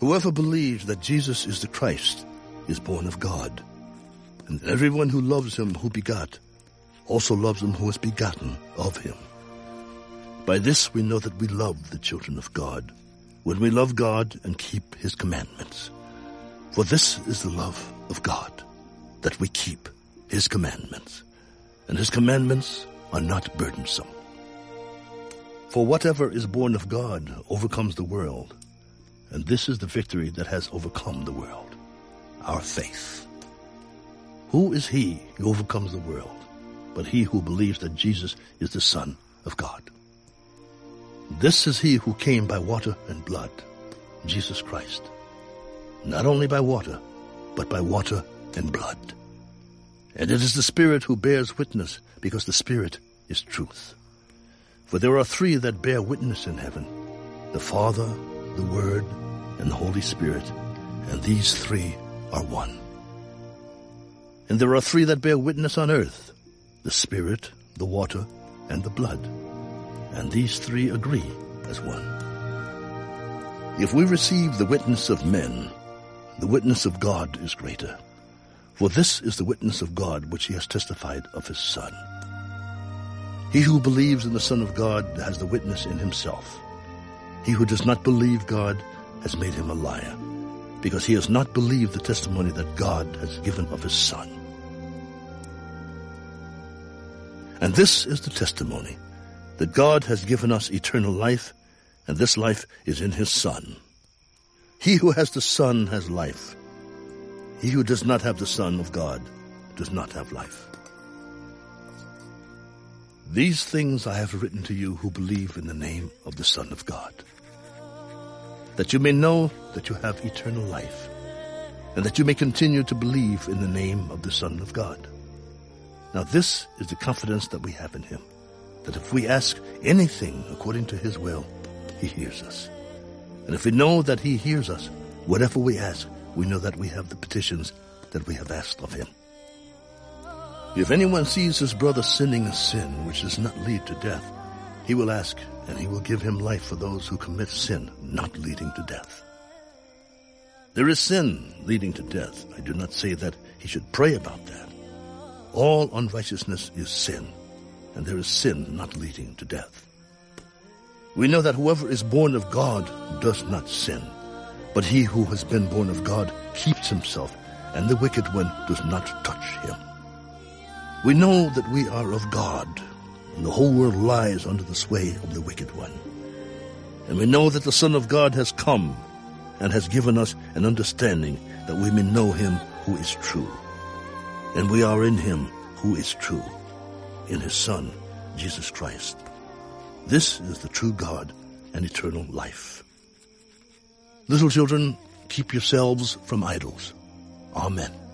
Whoever believes that Jesus is the Christ is born of God. And everyone who loves him who begot also loves him who is begotten of him. By this we know that we love the children of God, when we love God and keep his commandments. For this is the love of God, that we keep his commandments, and his commandments are not burdensome. For whatever is born of God overcomes the world, and this is the victory that has overcome the world, our faith. Who is he who overcomes the world, but he who believes that Jesus is the Son of God? This is he who came by water and blood, Jesus Christ. Not only by water, but by water and blood. And it is the Spirit who bears witness, because the Spirit is truth. For there are three that bear witness in heaven, the Father, the Word, and the Holy Spirit, and these three are one. And there are three that bear witness on earth, the Spirit, the water, and the blood. And these three agree as one. If we receive the witness of men, the witness of God is greater. For this is the witness of God which he has testified of his Son. He who believes in the Son of God has the witness in himself. He who does not believe God has made him a liar, because he has not believed the testimony that God has given of his Son. And this is the testimony, that God has given us eternal life, and this life is in his Son. He who has the Son has life. He who does not have the Son of God does not have life. These things I have written to you who believe in the name of the Son of God, that you may know that you have eternal life, and that you may continue to believe in the name of the Son of God. Now this is the confidence that we have in him, that if we ask anything according to his will, he hears us. And if we know that he hears us, whatever we ask, we know that we have the petitions that we have asked of him. If anyone sees his brother sinning a sin which does not lead to death, he will ask, and he will give him life for those who commit sin not leading to death. There is sin leading to death. I do not say that he should pray about that. All unrighteousness is sin, and there is sin not leading to death. We know that whoever is born of God does not sin, but he who has been born of God keeps himself, and the wicked one does not touch him. We know that we are of God, and the whole world lies under the sway of the wicked one. And we know that the Son of God has come and has given us an understanding that we may know him who is true and we are in him who is true, in his Son, Jesus Christ. This is the true God and eternal life. Little children, keep yourselves from idols. Amen.